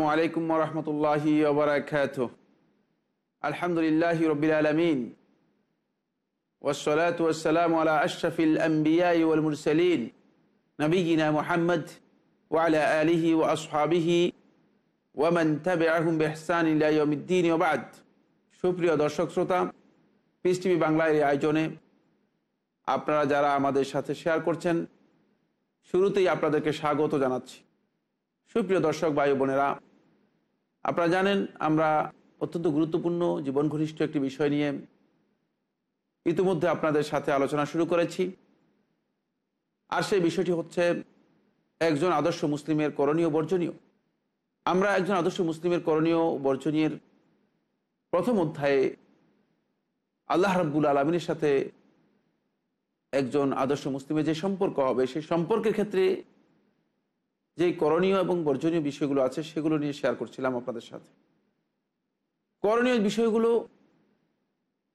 আসসালামু আলাইকুম আলহামদুলিল্লাহ মোহাম্মদ ও আসহাবিহি তাবিআহুম বিহসান সুপ্রিয় দর্শক শ্রোতা পিস টিভি বাংলার এই আয়োজনে আপনারা যারা আমাদের সাথে শেয়ার করছেন, শুরুতেই আপনাদেরকে স্বাগত জানাচ্ছি। সুপ্রিয় দর্শক, ভাই বোনেরা আপনারা জানেন, আমরা অত্যন্ত গুরুত্বপূর্ণ জীবন ঘনিষ্ঠ একটি বিষয় নিয়ে ইতিমধ্যে আপনাদের সাথে আলোচনা শুরু করেছি। আর সেই বিষয়টি হচ্ছে, একজন আদর্শ মুসলিমের করণীয় বর্জনীয়। আমরা একজন আদর্শ মুসলিমের করণীয় বর্জনীয়ের প্রথম অধ্যায়ে আল্লাহ রাব্বুল আলমিনের সাথে একজন আদর্শ মুসলিমের যে সম্পর্ক হবে, সেই সম্পর্কের ক্ষেত্রে যে করণীয় এবং বর্জনীয় বিষয়গুলো আছে, সেগুলো নিয়ে শেয়ার করছিলাম আপনাদের সাথে। করণীয় বিষয়গুলো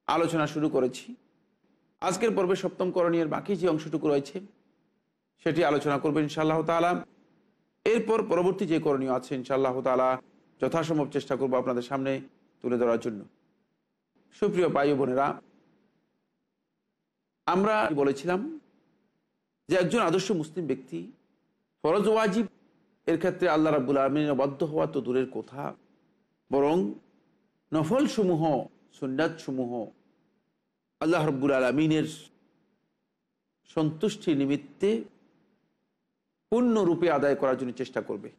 আলোচনা শুরু করেছি। আজকের পর্বে সপ্তম করণীয়ের বাকি যে অংশটুকু রয়েছে, সেটি আলোচনা করবে ইনশাআল্লাহ তালা এরপর পরবর্তী যে করণীয় আছে, ইনশাআল্লাহ তালা যথাসম্ভব চেষ্টা করব আপনাদের সামনে তুলে ধরার জন্য। সুপ্রিয় ভাই বোনেরা, আমরা বলেছিলাম যে একজন আদর্শ মুসলিম ব্যক্তি ফরজ ওয়াজিব। এর ক্ষেত্রে আল্লাহ রাবুল আলমিনের বদ্ধ হওয়া তো দূরের কথা। বরং নফল সমূহ সুন্নাত সমূহ আল্লাহ রব্বুল আলমিনের সন্তুষ্টি নিমিত্তে পূর্ণরূপে আদায় করার জন্য চেষ্টা করবে।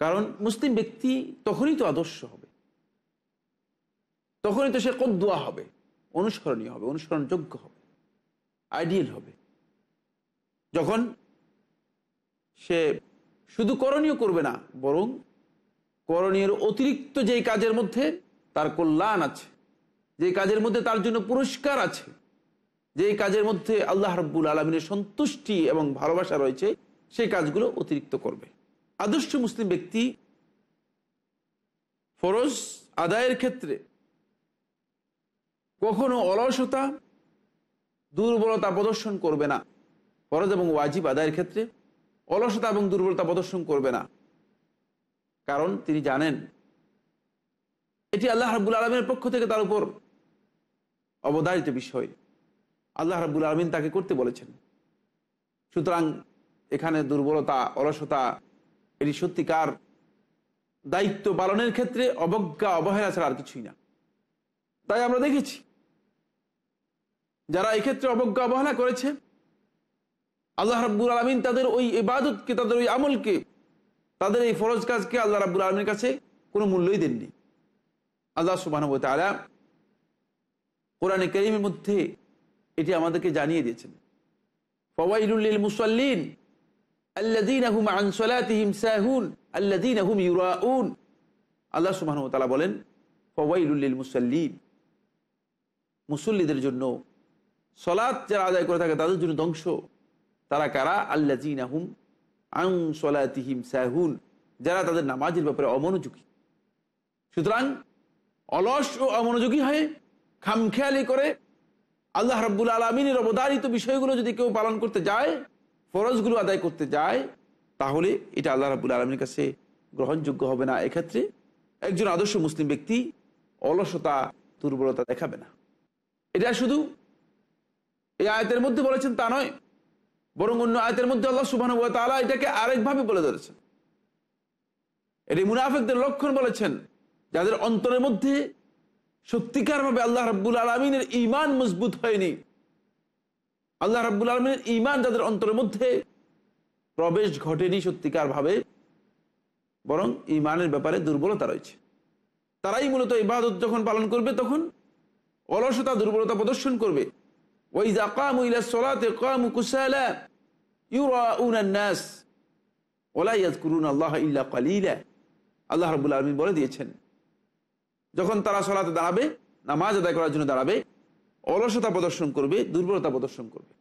কারণ মুসলিম ব্যক্তি তখনই তো আদর্শ হবে। তখনই তো সে কদ্দুয়া হবে, অনুসরণীয় হবে, অনুসরণযোগ্য হবে, আইডিয়াল হবে। যখন সে শুধু করণীয় করবে না, বরং করণীয় অতিরিক্ত যেই কাজের মধ্যে তার কল্যাণ আছে যে কাজের মধ্যে তার জন্য পুরস্কার আছে, যেই কাজের মধ্যে আল্লাহ রব্বুল আলমিনের সন্তুষ্টি এবং ভালোবাসা রয়েছে, সেই কাজগুলো অতিরিক্ত করবে। আদর্শ মুসলিম ব্যক্তি ফরজ আদায়ের ক্ষেত্রে কখনো অলসতা, দুর্বলতা প্রদর্শন করবে না। ফরজ এবং ওয়াজিব আদায়ের ক্ষেত্রে অলসতা এবং দুর্বলতা প্রদর্শন করবে না। কারণ তিনি জানেন, এটি আল্লাহ রাবুল আলমের পক্ষ থেকে তার উপর অবধারিত বিষয়। আল্লাহ রাবুল আলমিন তাকে করতে বলেছেন। সুতরাং এখানে দুর্বলতা, অলসতা, এটি সত্যিকার দায়িত্ব পালনের ক্ষেত্রে অবজ্ঞা, অবহেলা ছাড়া আর কিছুই না। তাই আমরা দেখেছি, যারা এক্ষেত্রে অবজ্ঞা, অবহেলা করেছে আল্লাহ রাব্বুল আলমিন তাদের ওই ইবাদতকে, তাদের ওই আমলকে, তাদের এই ফরজ কাজকে আল্লাহ রাব্বুল আলমীর কাছে কোনো মূল্যই দেননি। আল্লাহ সুবাহ তালা কোরআনে করিমের মধ্যে এটি আমাদেরকে জানিয়ে দিয়েছেন। ফওয়াইলুল মুসাল্লিন আল্লাদিন আহুম আনসলাতিহিম সাহুন আল্লাদিন আহুম ইউরাউন। আল্লাহ সুবাহ তালা বলেন, ফওয়াইলুল মুসাল্লিন মুসল্লিদের জন্য সলাৎ যারা আদায় করে থাকে তাদের জন্য ধ্বংস। তারা কারা? আল্লা জিনাহুম আং সলাতিহিম সাহুন। যারা তাদের নামাজের ব্যাপারে অমনোযোগী। সুতরাং অলস ও অমনোযোগী হয়ে খামখেয়ালি করে আল্লাহ রব্বুল আলমিনের অবদারিত বিষয়গুলো যদি কেউ পালন করতে যায়, ফরজগুলো আদায় করতে যায়, তাহলে এটা আল্লাহ রাবুল আলমীর কাছে গ্রহণযোগ্য হবে না। এক্ষেত্রে একজন আদর্শ মুসলিম ব্যক্তি অলসতা, দুর্বলতা দেখাবে না। এটা শুধু এই আয়তের মধ্যে বলেছেন তা নয় বরং অন্য আয়তের মধ্যে আল্লাহ সুবাহ তালা এটাকে আরেকভাবে বলে ধরেছেন। এটি মুনাফেকদের লক্ষণ বলেছেন, যাদের অন্তরের মধ্যে সত্যিকারভাবে আল্লাহ রাব্বুল আলমিনের ইমান মজবুত হয়নি। আল্লাহ রাব্বুল আলমিনের ইমান যাদের অন্তরের মধ্যে প্রবেশ ঘটেনি সত্যিকারভাবে, বরং ইমানের ব্যাপারে দুর্বলতা রয়েছে। তারাই মূলত ইবাদত যখন পালন করবে, তখন অলসতা, দুর্বলতা প্রদর্শন করবে। ওই জাকামু ইলা সলাতে কামু কুসালা আল্লাহ ইল্লা আল্লাহ রাব্বুল আলামিন বলে দিয়েছেন, যখন তারা সলাতে দাঁড়াবে, নামাজ আদায় করার জন্য দাঁড়াবে, অলসতা প্রদর্শন করবে, দুর্বলতা প্রদর্শন করবে।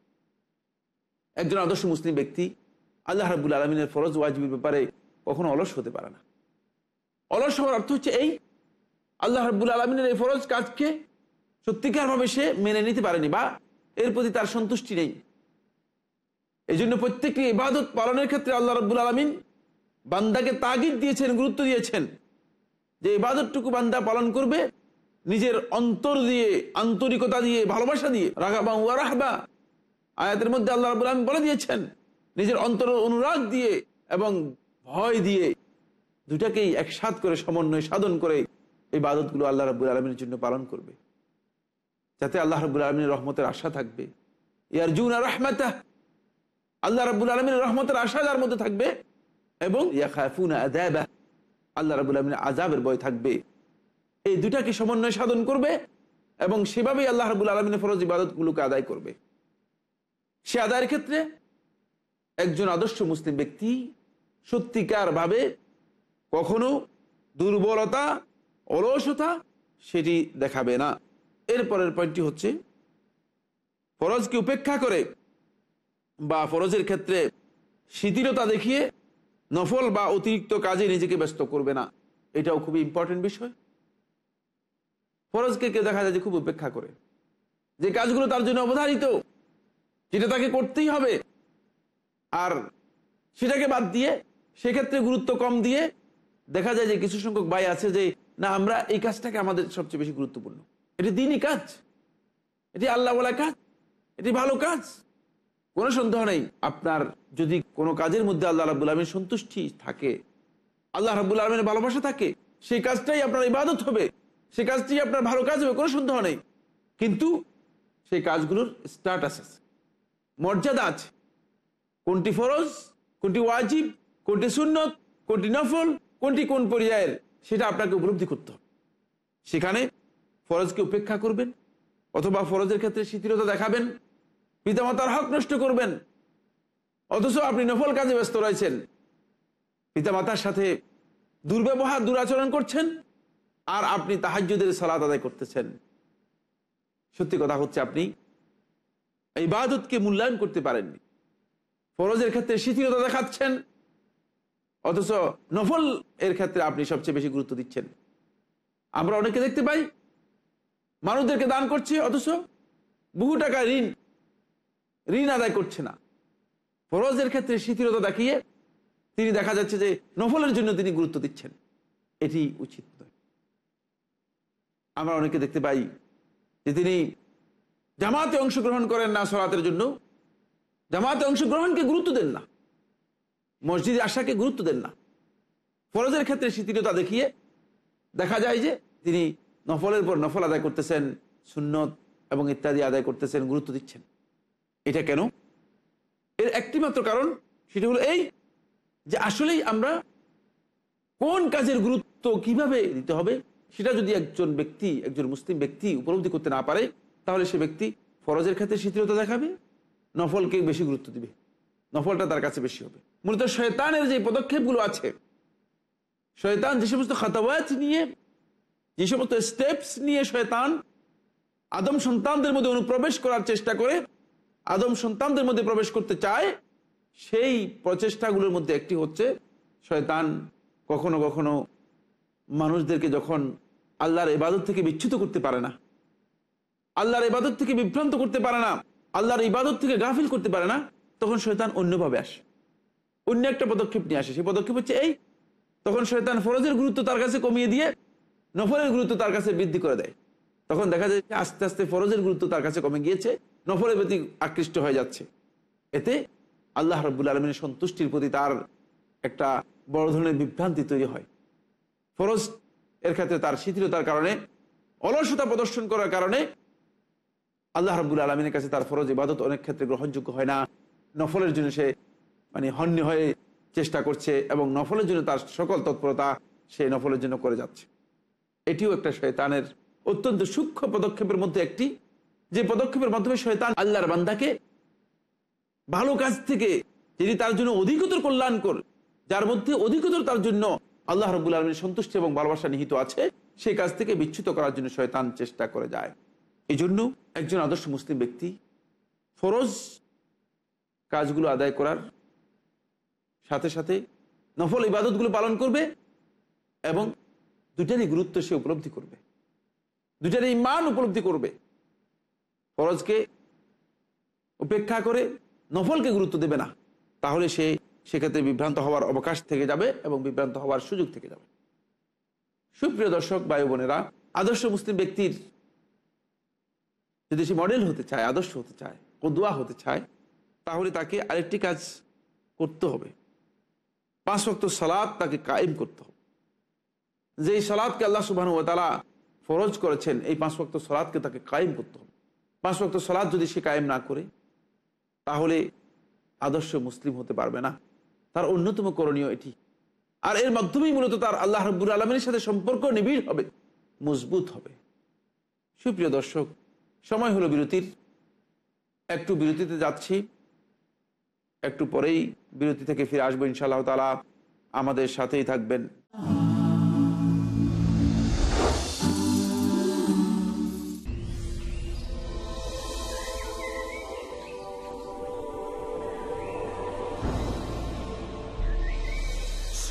একজন আদর্শ মুসলিম ব্যক্তি আল্লাহ রাবুল আলমিনের ফরজ ওয়াজিবের ব্যাপারে কখনো অলস হতে পারে না। অলস হওয়ার অর্থ হচ্ছে এই, আল্লাহ রাবুল আলমিনের এই ফরজ কাজকে সত্যিকারভাবে সে মেনে নিতে পারেনি বা এর প্রতি তার সন্তুষ্টি নেই। এই জন্য প্রত্যেকটি ইবাদত পালনের ক্ষেত্রে আল্লাহ রাবুল আলমিন বান্দাকে তাগিদ দিয়েছেন, গুরুত্ব দিয়েছেন যে ইবাদতটুকু বান্দা পালন করবে, নিজের অন্তর দিয়ে, আন্তরিকতা দিয়ে, ভালোবাসা দিয়ে, রাগাবা ওয়া রাহবা। আয়াতের মধ্যে আল্লাহ রাবুল আলম বলে দিয়েছেন, নিজের অন্তর অনুরাগ দিয়ে এবং ভয় দিয়ে দুটাকেই একসাথ করে সমন্বয় সাধন করে এই বাদতগুলো আল্লাহ রাবুল আলমীর জন্য পালন করবে। যাতে আল্লাহ রাবুল আলমীর রহমতের আশা থাকবে। ইয়ার জুন আর রহমাতা আল্লাহ রাবুল আলমীর রহমতের আশা যার মধ্যে থাকবে এবং আল্লাহ রাবুল আলমীর আজাবের বয় থাকবে। এই দুটাকে সমন্বয় সাধন করবে এবং সেভাবেই আল্লাহ রাবুল আলমিনের ফরজ ইবাদতগুলোকে আদায় করবে। সে আদায়ের ক্ষেত্রে একজন আদর্শ মুসলিম ব্যক্তি সত্যিকার ভাবে কখনো দুর্বলতা, অলসতা সেটি দেখাবে না। এরপরের পয়েন্টটি হচ্ছে, ফরজকে উপেক্ষা করে বা ফরজের ক্ষেত্রে শিথিলতা দেখিয়ে নফল বা অতিরিক্ত কাজে নিজেকে ব্যস্ত করবে না। এটাও খুবই ইম্পর্টেন্ট বিষয়। ফরজকে কেউ দেখা যায় যে খুব উপেক্ষা করে। যে কাজগুলো তার জন্য অবধারিত, যেটা তাকে করতেই হবে, আর সেটাকে বাদ দিয়ে সেক্ষেত্রে গুরুত্ব কম দিয়ে দেখা যায় যে কিছু সংখ্যক ভাই আছে যে, না, আমরা এই কাজটাকে আমাদের সবচেয়ে বেশি গুরুত্বপূর্ণ। এটি দিনই কাজ। এটি আল্লাহ বলা কাজ। এটি ভালো কাজ। কোনো সন্দেহ নেই। আপনার যদি কোনো কাজের মধ্যে আল্লাহ রাবুল আলমীর সন্তুষ্টি থাকে, আল্লাহ রাবুল আলমের ভালোবাসা থাকে, সেই কাজটাই আপনার ইবাদত হবে, সেই কাজটি আপনার ভালো কাজ হবে, কোনো সন্দেহ নেই। কিন্তু সেই কাজগুলোর স্টার্টাস আছে, মর্যাদা আছে। কোনটি ফরজ, কোনটি ওয়াজিব, কোনটি সুন্নত, কোনটি নফল, কোনটি কোন পর্যায়ের, সেটা আপনাকে উপলব্ধি করতে হবে। সেখানে ফরজকে উপেক্ষা করবেন, অথবা ফরজের ক্ষেত্রে শিথিলতা দেখাবেন পিতামাতার হক নষ্ট করবেন। অথচ আপনি নফল কাজে ব্যস্ত রয়েছেন। পিতামাতার সাথে দুর্ব্যবহার, দুরাচরণ করছেন আর আপনি তাহাজ্যদের সালাত আদায় করতেছেন। সত্যি কথা হচ্ছে আপনি এই বাদতকে মূল্যায়ন করতে পারেননি। ফরজের ক্ষেত্রে শিথিলতা দেখাচ্ছেন, অথচ নফল এর ক্ষেত্রে আপনি সবচেয়ে বেশি গুরুত্ব দিচ্ছেন। আমরা অনেকে দেখতে পাই, মানুষদেরকে দান করছে, অথচ বহু টাকা ঋণ ঋণ আদায় করছে না। ফরজের ক্ষেত্রে শিথিলতা দেখিয়ে তিনি দেখা যাচ্ছে যে নফলের জন্য তিনি গুরুত্ব দিচ্ছেন। এটি উচিত নয়। আমরা অনেকে দেখতে পাই যে তিনি জামাতে অংশগ্রহণ করেন না সলাতের জন্য। জামাতে অংশগ্রহণকে গুরুত্ব দেন না। মসজিদে আসাকে গুরুত্ব দেন না। ফরজের ক্ষেত্রে শিথিলতা দেখিয়ে দেখা যায় যে তিনি নফলের পর নফল আদায় করতেছেন, সুন্নত এবং ইত্যাদি আদায় করতেছেন, গুরুত্ব দিচ্ছেন। এটা কেন? এর একটি মাত্র কারণ সেটা হলো এই যে আসলেই আমরা কোন কাজের গুরুত্ব কীভাবে দিতে হবে সেটা যদি একজন ব্যক্তি, একজন মুসলিম ব্যক্তি উপলব্ধি করতে না পারে, তাহলে সে ব্যক্তি ফরজের ক্ষেত্রে শিথিলতা দেখাবে, নফলকে বেশি গুরুত্ব দিবে, নফলটা তার কাছে বেশি হবে। মূলত শয়তানের যে পদক্ষেপগুলো আছে, শয়তান যে সমস্ত খাতাওয়াত নিয়ে, যে সমস্ত স্টেপস নিয়ে শয়তান আদম সন্তানদের মধ্যে অনুপ্রবেশ করার চেষ্টা করে আদম সন্তানদের মধ্যে প্রবেশ করতে চায়, সেই প্রচেষ্টাগুলোর মধ্যে একটি হচ্ছে শয়তান কখনো কখনো মানুষদেরকে যখন আল্লাহর ইবাদত থেকে বিচ্ছুত করতে পারে না, আল্লাহর ইবাদত থেকে বিভ্রান্ত করতে পারে না, আল্লাহর ইবাদত থেকে গাফিল করতে পারে না, তখন শয়তান অন্যভাবে আসে। অন্য একটা পদক্ষেপ নিয়ে আসে। সেই পদক্ষেপ হচ্ছে এই, তখন শয়তান ফরজের গুরুত্ব তার কাছে কমিয়ে দিয়ে নফলের গুরুত্ব তার কাছে বৃদ্ধি করে দেয়। তখন দেখা যায় আস্তে আস্তে ফরজের গুরুত্ব তার কাছে কমে গিয়েছে, নফলের প্রতি আকৃষ্ট হয়ে যাচ্ছে। এতে আল্লাহ রব্বুল আলমিনের সন্তুষ্টির প্রতি তার একটা বড় ধরনের বিভ্রান্তি তৈরি হয়। ফরজ এর ক্ষেত্রে তার শিথিলতার কারণে, অলসতা প্রদর্শন করার কারণে আল্লাহ রব্বুল আলমিনের কাছে তার ফরজ ইবাদত অনেক ক্ষেত্রে গ্রহণযোগ্য হয় না। নফলের জন্য সে মানে হন্য হয়ে চেষ্টা করছে এবং নফলের জন্য তার সকল তৎপরতা সে নফলের জন্য করে যাচ্ছে। এটিও একটা শয়তানের অত্যন্ত সূক্ষ্ম পদক্ষেপের মধ্যে একটি, যে পদক্ষেপের মাধ্যমে শয়তান আল্লাহর বান্দাকে ভালো কাজ থেকে যিনি তার জন্য অধিকতর কল্যাণ কল্যাণকর, যার মধ্যে অধিকতর তার জন্য আল্লাহ রবুল আলমীর সন্তুষ্টি এবং ভালোবাসা নিহিত আছে সেই কাজ থেকে বিচ্যুত করার জন্য শয়তান চেষ্টা করে যায়। এই জন্য একজন আদর্শ মুসলিম ব্যক্তি ফরজ কাজগুলো আদায় করার সাথে সাথে নফল ইবাদতগুলো পালন করবে এবং দুটারই গুরুত্ব সে উপলব্ধি করবে। দুটারই মান উপলব্ধি করবে। ফরজকে উপেক্ষা করে নফলকে গুরুত্ব দেবে না। তাহলে সে সেক্ষেত্রে বিভ্রান্ত হওয়ার অবকাশ থেকে যাবে এবং বিভ্রান্ত হওয়ার সুযোগ থেকে যাবে। সুপ্রিয় দর্শক বায়ু বোনেরা, আদর্শ মুসলিম ব্যক্তির যদি সে মডেল হতে চায়, আদর্শ হতে চায়, কদুয়া হতে চায়, তাহলে তাকে আরেকটি কাজ করতে হবে। পাঁচ ভক্ত সালাদ তাকে কায়েম করতে হবে। যেই সালাদকে আল্লাহ সুবাহ তালা ফরজ করেছেন, এই পাঁচ ভক্ত সলাদকে তাকে কায়েম করতে হবে। পাঁচ ভক্ত সলাদ যদি সে কায়েম না করে, তাহলে আদর্শ মুসলিম হতে পারবে না। তার অন্যতম করণীয় এটি। আর এর মাধ্যমেই মূলত তার আল্লাহ রব্বুর আলমের সাথে সম্পর্ক নিবিড় হবে, মজবুত হবে। সুপ্রিয় দর্শক, সময় হলো বিরতির। একটু বিরতিতে যাচ্ছি। একটু পরেই বিরতি থেকে ফিরে আসব ইনশাআল্লাহ তালা আমাদের সাথেই থাকবেন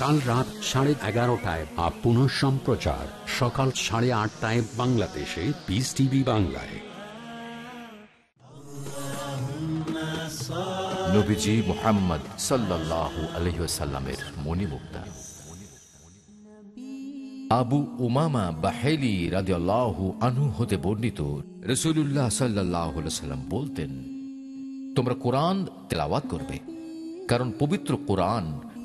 কাল রাত সাড়ে এগারোটায় বা পুনঃ সম্প্রচার। সকাল সাড়ে আটটায় বাংলাদেশে পিস টিভি বাংলায়। আবু উমামা বাহেলি হতে বর্ণিত রসুল্লাহ সাল্লাহ সাল্লাম বলতেন, তোমরা কোরআন তেলাওয়াত করবে, কারণ পবিত্র কোরআন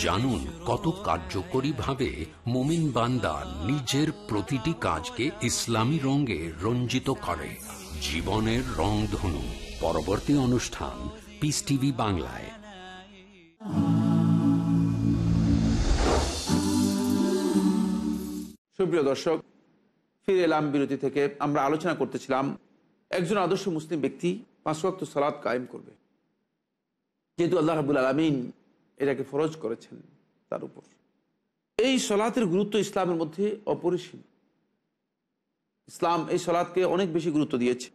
জানুন কত কার্যকরী ভাবে মোমিন বান্দা নিজের প্রতিটি কাজকে ইসলামী রঙে রঞ্জিত করে। জীবনের রংধনু পরবর্তী অনুষ্ঠান পিস টিভি বাংলায়। সুপ্রিয় দর্শক, ফিরে এলাম বিরতি থেকে। আমরা আলোচনা করতেছিলাম, একজন আদর্শ মুসলিম ব্যক্তি পাঁচ ওয়াক্ত সালাদ কায়েম করবে। যেহেতু আল্লাহ রাবুল আলমিন এটাকে ফরজ করেছেন তার উপর। এই সলাতের গুরুত্ব ইসলামের মধ্যে অপরিসীম। ইসলাম এই সলাদকে অনেক বেশি গুরুত্ব দিয়েছে।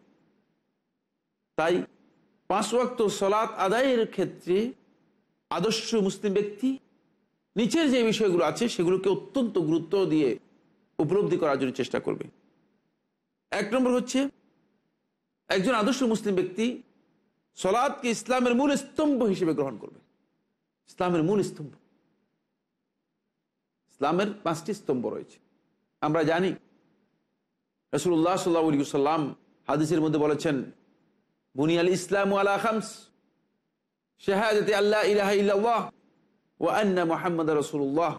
তাই পাঁচ ওয়াক্ত সলাৎ আদায়ের ক্ষেত্রে আদর্শ মুসলিম ব্যক্তি নিচের যে বিষয়গুলো আছে সেগুলোকে অত্যন্ত গুরুত্ব দিয়ে উপলব্ধি করার জন্য চেষ্টা করবে। এক নম্বর হচ্ছে একজন আদর্শ মুসলিম ব্যক্তি সলাদকে ইসলামের মূল স্তম্ভ হিসেবে গ্রহণ করবে। ইসলামের মূল স্তম্ভ। ইসলামের পাঁচটি স্তম্ভ রয়েছে। আমরা জানি রসুল্লাহ সাল্লাহ সাল্লাম হাদিসের মধ্যে বলেছেন, বুনিয়াল ইসলাম আলা খামস, শাহাদাতে আল্লাহ ইলাহা ইল্লাল্লাহ, ওয়া আন্না মুহাম্মদ রাসূলুল্লাহ,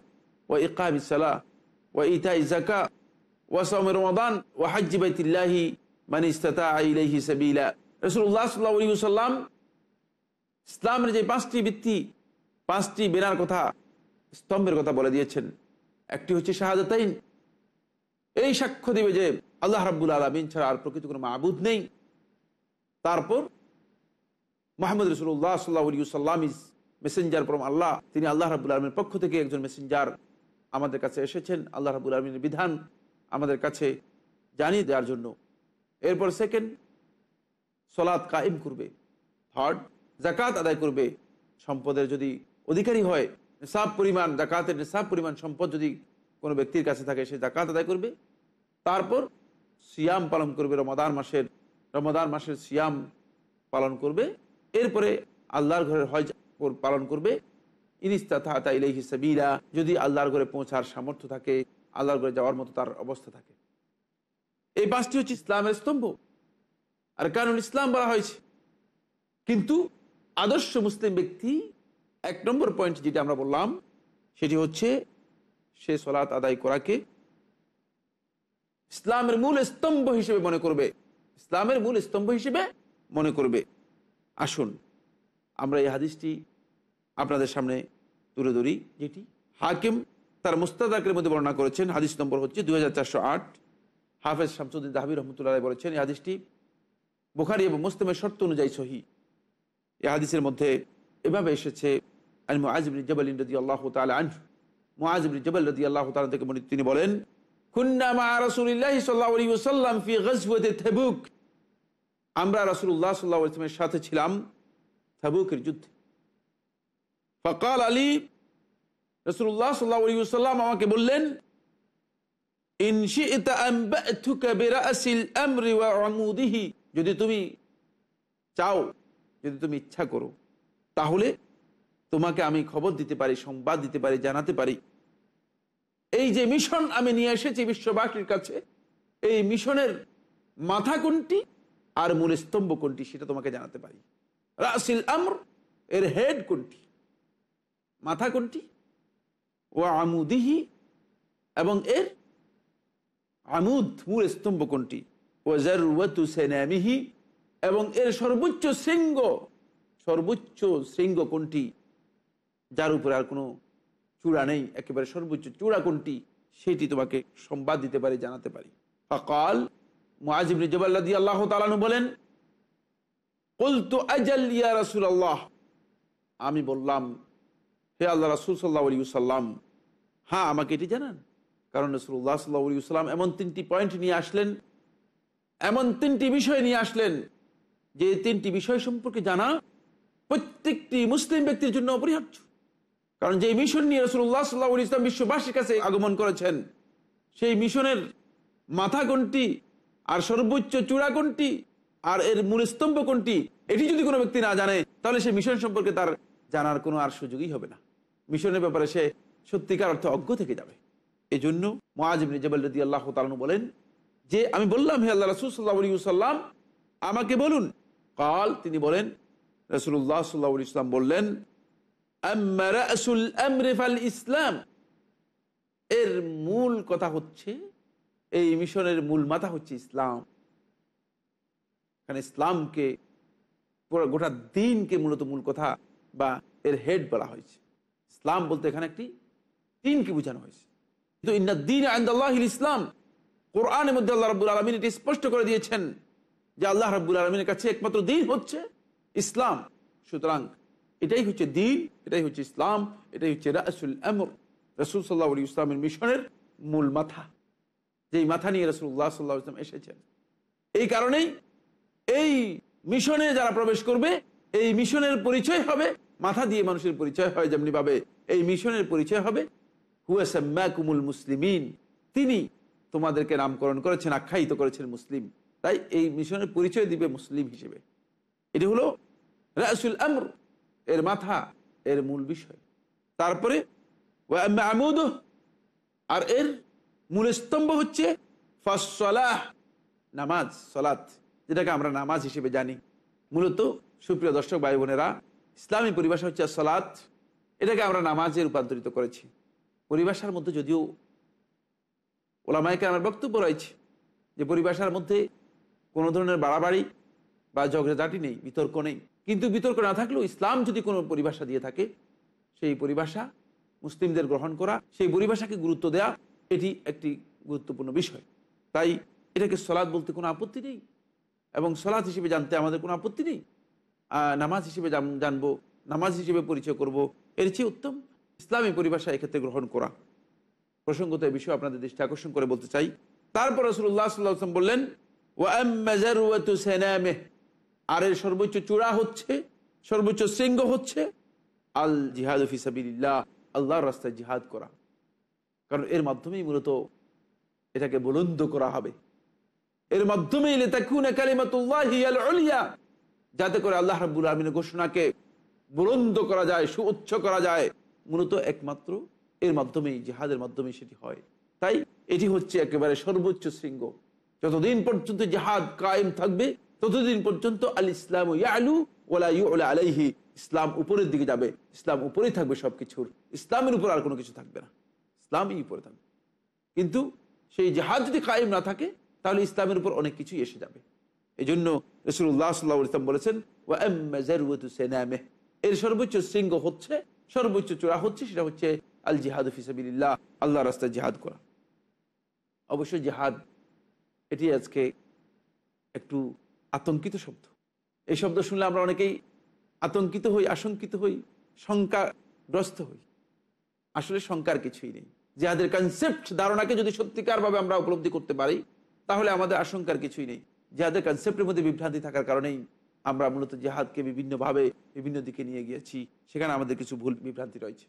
ওয়া ইকামিস সালাহ, ওয়া ইতাই যাকাত, ওয়া সাওম রমাদান, ওয়া হজ্জ বাইতিল্লাহি মান ইসতাতাআ সাবিলা। রাসূলুল্লাহ সাল্লাল্লাহু আলাইহি ইসলামের যে পাঁচটি ভিত্তি পাঁচটি বেনার কথা, স্তম্ভের কথা বলে দিয়েছেন। একটি হচ্ছে শাহাদাতাইন। এই সাক্ষ্য দিবে যে আল্লাহ রাব্বুল আলামিন ছাড়া আর প্রকৃত কোনো মাবুদ নেই। তারপর মোহাম্মদ রসুল্লাহ সাল্লাহ সাল্লাম ইস মেসেঞ্জার পরম আল্লাহ। তিনি আল্লাহ রাবুল আলমীর পক্ষ থেকে একজন মেসেঞ্জার আমাদের কাছে এসেছেন। আল্লাহ রাবুল আলমীর বিধান আমাদের কাছে জানিয়ে দেওয়ার জন্য। এরপর সেকেন্ড সলাদ কায়েম করবে। থার্ড জাকাত আদায় করবে। সম্পদের যদি অধিকারী হয়, নিসাব পরিমাণ, জাকাতের নিসাব পরিমাণ সম্পদ যদি কোনো ব্যক্তির কাছে থাকে, সে জাকাত আদায় করবে। তারপর সিয়াম পালন করবে, রমাদান মাসের রমাদান মাসের সিয়াম পালন করবে। এরপরে আল্লাহর ঘরের হজ পালন করবে। ইনিস্তা তাহাতা ইলাইহি সাবিলা, যদি আল্লাহর ঘরে পৌঁছার সামর্থ্য থাকে, আল্লাহর ঘরে যাওয়ার মতো তার অবস্থা থাকে। এই পাঁচটি হচ্ছে ইসলামের স্তম্ভ। আর কারণ ইসলাম বলা হয়েছে। কিন্তু আদর্শ মুসলিম ব্যক্তি এক নম্বর পয়েন্ট যেটা আমরা বললাম, সেটি হচ্ছে সে সলাৎ আদায় করাকে ইসলামের মূল স্তম্ভ হিসেবে মনে করবে। ইসলামের মূল স্তম্ভ হিসেবে মনে করবে। আসুন, আমরা এই হাদিসটি আপনাদের সামনে তুলে ধরি, যেটি হাকিম তার মুস্তাদাকের মধ্যে বর্ণনা করেছেন। হাদিস নম্বর হচ্ছে দু হাজার চারশো আট। হাফেজ শামসুদ্দিন দাহাবি রহমতুল্লাহ বলেছেন, এই হাদিসটি বুখারি এবং মুসলিমের শর্ত অনুযায়ী সহি। এই হাদিসের মধ্যে এভাবে এসেছে মুআজিবিন জবাল রদি আল্লাহ তালা আন মুআজিবিন জবাল রদি আল্লাহ তালা থেকে তিনি বলেন খুন্না মা রাসূলিল্লাহি সাল্লাল্লাহু আলাইহি ফি গাজওয়াতি তাবুক। আমরা রাসূলুল্লাহ সাল্লাল্লাহু আলাইহি ওয়াসাল্লামের সাথে ছিলাম তাবুকের যুদ্ধে। ফকাল আলী রসুল্লাহ সাল্লাহ ওয়াসাল্লাম আমাকে বললেন যদি তুমি চাও, যদি তুমি ইচ্ছা করো, তাহলে তোমাকে আমি খবর দিতে পারি, সংবাদ দিতে পারি, জানাতে পারি। এই যে মিশন আমি নিয়ে এসেছি বিশ্ববাসীর কাছে, এই মিশনের মাথা কোনটি আর মূল স্তম্ভ কোনটি সেটা তোমাকে জানাতে পারি। রাসিল আমর, এর হেড কোনটি? মাথা কোনটি? ও আমুদিহি, এবং এর আমুদ, মূল স্তম্ভ কোনটি? ও জারুয়াতু সেনামিহি, এবং এর সর্বোচ্চ শৃঙ্গ সর্বোচ্চ শৃঙ্গ কোনটি? যার উপরে আর কোনো চূড়া নেই, একেবারে সর্বোচ্চ চূড়া কোনটি, সেটি তোমাকে সংবাদ দিতে পারি, জানাতে পারি। ফকাল মুআজিবনে জবাল্লা দিয়ে আল্লাহ তালানু বলেন বলতো আজাল ইয়া রাসুল আল্লাহ আমি বললাম, হে আল্লাহ রাসুল সাল্লাহ সাল্লাম হ্যাঁ আমাকে এটি জানান। কারণ রসুল্লাহ সাল্লাহ সাল্লাম এমন তিনটি পয়েন্ট নিয়ে আসলেন, এমন তিনটি বিষয় নিয়ে আসলেন, যে তিনটি বিষয় সম্পর্কে জানা প্রত্যেকটি মুসলিম ব্যক্তির জন্য অপরিহার্য। কারণ যে মিশন নিয়ে রসুল্লাহ সাল্লাহ ইসলাম বিশ্ববাসীর কাছে আগমন করেছেন, সেই মিশনের মাথা কোনটি আর সর্বোচ্চ চূড়া কোনটি আর এর মূল স্তম্ভ কোনটি এটি যদি কোনো ব্যক্তি না জানে, তাহলে সে মিশন সম্পর্কে তার জানার কোনো আর সুযোগই হবে না। মিশনের ব্যাপারে সে সত্যিকার অর্থে অজ্ঞ থেকে যাবে। এই জন্য মহাজিবিন জবাল রদি আল্লাহ তালু বলেন, যে আমি বললাম, হে আল্লাহ রসুল সাল্লাহ সাল্লাম আমাকে বলুন। কাল তিনি বলেন রসুল্লাহ সাল্লাহ ইসলাম বললেন ইসলাম। এর মূল কথা হচ্ছে, এই মিশনের মূল মাথা হচ্ছে ইসলাম। ইসলামকে গোটা দিনকে মূলত মূল কথা বা এর হেড বলা হয়েছে। ইসলাম বলতে এখানে একটি দিনকে বোঝানো হয়েছে। কিন্তু ইন্না দিন ইসলাম। কোরআনের মধ্যে আল্লাহ রাবুল আলমিন এটি স্পষ্ট করে দিয়েছেন যে আল্লাহ রাবুল আলমিনের কাছে একমাত্র দিন হচ্ছে ইসলাম। সুতরাং এটাই হচ্ছে দিন, এটাই হচ্ছে ইসলাম, এটাই হচ্ছে রাসুল আমর, রসুল সাল্লাহ আলী ইসলামের মিশনের মূল মাথা, যেই মাথা নিয়ে রসুল্লাহ সাল্লাহ ইসলাম এসেছেন। এই কারণেই এই মিশনে যারা প্রবেশ করবে, এই মিশনের পরিচয় হবে, মাথা দিয়ে মানুষের পরিচয় হয় যেমনি ভাবে এই মিশনের পরিচয় হবে। হুয়াসাম্মাকুমুল মুসলিমিন, তিনি তোমাদেরকে নামকরণ করেছেন, আখ্যায়িত করেছেন মুসলিম। তাই এই মিশনের পরিচয় দিবে মুসলিম হিসেবে। এটি হলো রাসুল আমর। এর মাথা, এর মূল বিষয়। তারপরে আমুদ আর এর মূল স্তম্ভ হচ্ছে ফসলাহ নামাজ, সলাত, যেটাকে আমরা নামাজ হিসেবে জানি। মূলত সুপ্রিয় দর্শক, ভাই বোনেরা, ইসলামী পরিভাষা হচ্ছে সলাত, এটাকে আমরা নামাজে রূপান্তরিত করেছি। পরিভাষার মধ্যে যদিও ওলামাইকে আমার বক্তব্য রয়েছে যে, পরিভাষার মধ্যে কোনো ধরনের বাড়াবাড়ি বা ঝগড়াঝাটি নেই, বিতর্ক নেই। কিন্তু বিতর্ক না থাকলেও ইসলাম যদি কোনো পরিভাষা দিয়ে থাকে, সেই পরিভাষা মুসলিমদের গ্রহণ করা, সেই পরিভাষাকে গুরুত্ব দেয়া, এটি একটি গুরুত্বপূর্ণ বিষয়। তাই এটাকে সলাদ বলতে কোনো আপত্তি নেই এবং সলাদ হিসেবে জানতে আমাদের কোনো আপত্তি নেই। নামাজ হিসেবে জানব, নামাজ হিসেবে পরিচয় করব, এর চেয়ে উত্তম ইসলামী পরিভাষা এক্ষেত্রে গ্রহণ করা। প্রসঙ্গত এই বিষয়ে আপনাদের দৃষ্টি আকর্ষণ করে বলতে চাই। তারপর রসুল্লাহ সাল্লাম বললেন ও সেনামে আর এর সর্বোচ্চ চূড়া হচ্ছে, সর্বোচ্চ শৃঙ্গ হচ্ছে আল জিহাদ ফিসাবিল্লাহ আল্লাহর রাস্তায় জিহাদ করা। কারণ এর মাধ্যমেই মূলত এটাকে বুলন্দ করা হবে। এর মাধ্যমেই যাতে করে আল্লাহ রাব্বুল আলমিনের ঘোষণাকে বুলন্দ করা যায়, সুউচ্চ করা যায়। মূলত একমাত্র এর মাধ্যমেই, জিহাদের মাধ্যমে সেটি হয়। তাই এটি হচ্ছে একেবারে সর্বোচ্চ শৃঙ্গ। যতদিন পর্যন্ত জিহাদ কায়েম থাকবে ততদিন পর্যন্ত আল ইসলাম ইয়ালু ওলা ইউলা আলাইহি ইসলাম উপরের দিকে যাবে ইসলাম উপরেই থাকবে সবকিছুর ইসলামের উপর আর কোনো কিছু থাকবে না ইসলামই উপরে থাকবে। কিন্তু সেই জাহাজ যদি কায়েম না থাকে তাহলে ইসলামের উপর অনেক কিছুই এসে যাবে। এই জন্য রসুল্লাহ সাল্লাহ ইসলাম বলেছেন "ওয়া আম্মা জারওয়াতু সেনামেহ", এর সর্বোচ্চ শৃঙ্গ হচ্ছে সর্বোচ্চ চূড়া হচ্ছে সেটা হচ্ছে আল জিহাদ ফিসাবিল্লাহ আল্লাহ রাস্তায় জিহাদ করা। অবশ্যই জিহাদ এটি আজকে একটু আতঙ্কিত শব্দ। এই শব্দ শুনলে আমরা অনেকেই আতঙ্কিত হই, আশঙ্কিত হই, শঙ্কাগ্রস্ত হই। আসলে শঙ্কার কিছুই নেই। জিহাদের কনসেপ্ট ধারণাকে যদি সত্যিকারভাবে আমরা উপলব্ধি করতে পারি, তাহলে আমাদের আশঙ্কার কিছুই নেই। জিহাদের কনসেপ্টের মধ্যে বিভ্রান্তি থাকার কারণেই আমরা মূলত জিহাদকে বিভিন্নভাবে বিভিন্ন দিকে নিয়ে গিয়েছি। সেখানে আমাদের কিছু ভুল বিভ্রান্তি রয়েছে।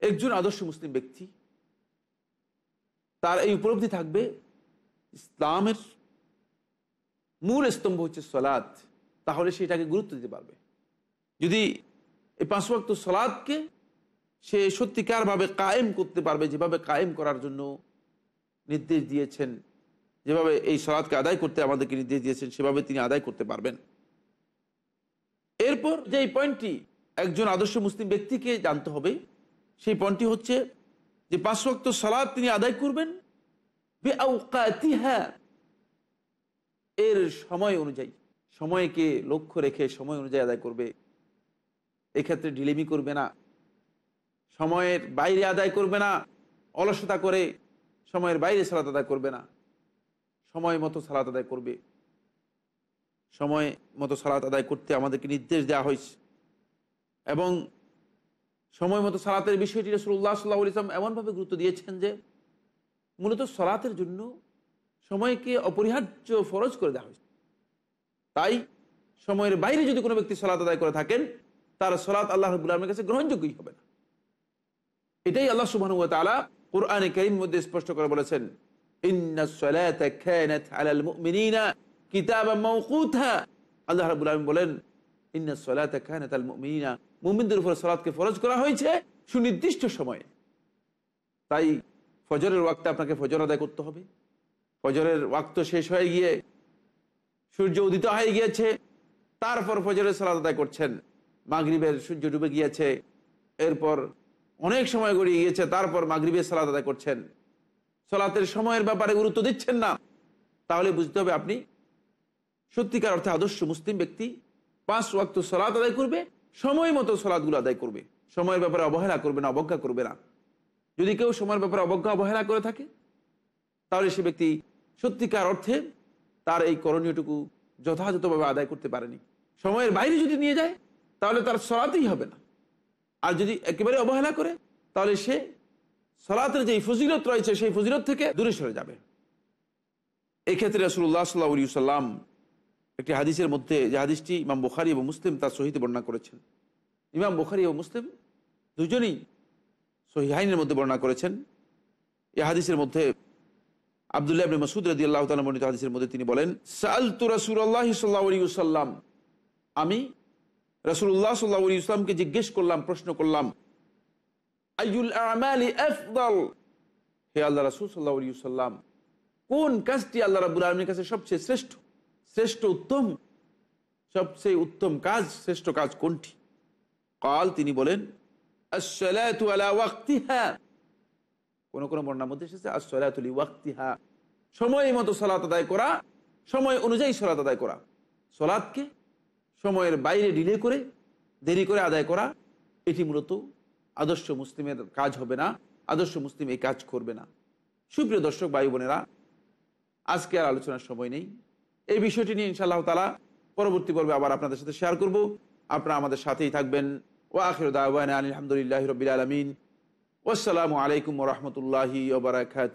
একজন আদর্শ মুসলিম ব্যক্তি, তার এই উপলব্ধি থাকবে ইসলামের মূল স্তম্ভ হচ্ছে সলাদ তাহলে সেটাকে গুরুত্ব দিতে পারবে। যদি এই পাঁচ সলাদকে সে সত্যিকারভাবে কায়েম করতে পারবে, যেভাবে কায়েম করার জন্য নির্দেশ দিয়েছেন, যেভাবে এই সলাদকে আদায় করতে আমাদেরকে নির্দেশ দিয়েছেন, সেভাবে তিনি আদায় করতে পারবেন। এরপর যে এই পয়েন্টটি একজন আদর্শ মুসলিম ব্যক্তিকে জানতে হবে, সেই পয়েন্টটি হচ্ছে যে পাঁচ সলাদ তিনি আদায় করবেন বেআউকাতিহা এর সময় অনুযায়ী, সময়কে লক্ষ্য রেখে সময় অনুযায়ী আদায় করবে। এক্ষেত্রে ঢিলেমি করবে না। সময়ের বাইরে আদায় করবে না। অলসতা করে সময়ের বাইরে সালাত আদায় করবে না। সময় মতো সালাত আদায় করবে। সময় মতো সালাত আদায় করতে আমাদেরকে নির্দেশ দেওয়া হয়েছে। এবং সময় মতো সালাতের বিষয়টি রসুল্লাহ সাল্লাহ ইসলাম এমনভাবে গুরুত্ব দিয়েছেন যে, মূলত সলাতের জন্য সময়কে অপরিহার্য ফরজ করে দেওয়া হয়েছে। তাই সময়ের বাইরে যদি কোনো ব্যক্তি সলাত আদায় করে থাকেন, তার সলাত আল্লাহ রবুল আলমের কাছে গ্রহণযোগ্যই হবে না। এটাই আল্লাহ সুবাহ তালা কোরআনে করিম মধ্যে স্পষ্ট করে বলেছেন আল্লাহ রাবুল বলেন মুমিনদের উপর সলাৎকে ফরজ করা হয়েছে সুনির্দিষ্ট সময়ে। তাই ফজরের ওয়াক্তে আপনাকে ফজর আদায় করতে হবে। ফজরের ওয়াক্ত শেষ হয়ে গিয়ে সূর্য উদিত হয়ে গিয়েছে, তারপর ফজরের সালাদ আদায় করছেন। মাগরিবের সূর্য ডুবে গিয়েছে, এরপর অনেক সময় গড়িয়ে গিয়েছে, তারপর মাগরিবের সালাদ আদায় করছেন। সলাতের সময়ের ব্যাপারে গুরুত্ব দিচ্ছেন না। তাহলে বুঝতে হবে আপনি, সত্যিকার অর্থে আদর্শ মুসলিম ব্যক্তি পাঁচ ওয়াক্ত সলাত আদায় করবে, সময় মতো সলাদগুলো আদায় করবে। সময়ের ব্যাপারে অবহেলা করবে না, অবজ্ঞা করবে না। যদি কেউ সময়ের ব্যাপারে অবজ্ঞা, অবহেলা করে থাকে, তাহলে সে ব্যক্তি সত্যিকার অর্থে তার এই করণীয়টুকু যথাযথভাবে আদায় করতে পারেনি। সময়ের বাইরে যদি নিয়ে যায়, তাহলে তার সলাতেই হবে না। আর যদি একেবারে অবহেলা করে, তাহলে সে সলাতের যে ফজিলত রয়েছে, সেই ফজিলত থেকে দূরে সরে যাবে। এক্ষেত্রে ক্ষেত্রে রসুল্লাহ সাল্লাহ সাল্লাম একটি হাদিসের মধ্যে, যে হাদিসটি ইমাম বুখারি এবং মুসলিম তার সহিত বর্ণনা করেছেন। ইমাম বুখারি এবং মুসলিম দুজনেই সহিহাইনের মধ্যে বর্ণনা করেছেন। এই হাদিসের মধ্যে আবদুল্লাহ ইবনে মাসুদ রাদি আল্লাহ বর্ণিত হাদিসের মধ্যে তিনি বলেন সালতু আলাইহি ওয়াসাল্লাম। আমি আলাইহি ওয়াসাল্লামকে জিজ্ঞেস করলাম, প্রশ্ন করলাম, আইয়ুল আমালি আফদাল? হে আল্লাহ রাসূল ওয়াসাল্লাম, কোন কাজটি আল্লাহ রাব্বুল আলামিনের কাছে সবচেয়ে শ্রেষ্ঠ? শ্রেষ্ঠ উত্তম? সবচেয়ে উত্তম কাজ, শ্রেষ্ঠ কাজ কোনটি? কাল, তিনি বলেন কোন কোন বর্ণার মধ্যে এসেছে আসসালাতুলি ওয়াক্তিহা। সময় মতো সালাত আদায় করা, সময় অনুযায়ী সলাত আদায় করা। সলাদকে সময়ের বাইরে ডিলে করে, দেরি করে আদায় করা, এটি মূলত আদর্শ মুসলিমের কাজ হবে না, আদর্শ মুসলিম এই কাজ করবে না। সুপ্রিয় দর্শক, ভাই বোনেরা, আজকে আর আলোচনার সময় নেই। এই বিষয়টি নিয়ে ইনশাআল্লাহ তালা পরবর্তী পর্বে আবার আপনাদের সাথে শেয়ার করব। আপনারা আমাদের সাথেই থাকবেন। ও আখির দাওয়ান আলহামদুলিল্লাহ রবিল আলমিন। আসসালামু আলাইকুম রহমতুল্লাহি ওবরাকাত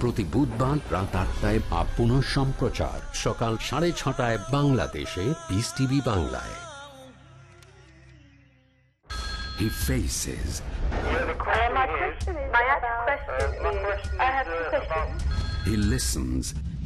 প্রতি বুধবার রাত আটটায় বা পুনঃ সম্প্রচার সকাল সাড়ে ছটায় বাংলাদেশে পিস টিভি বাংলায় He faces My question is, my question is, I have two questions. He listens.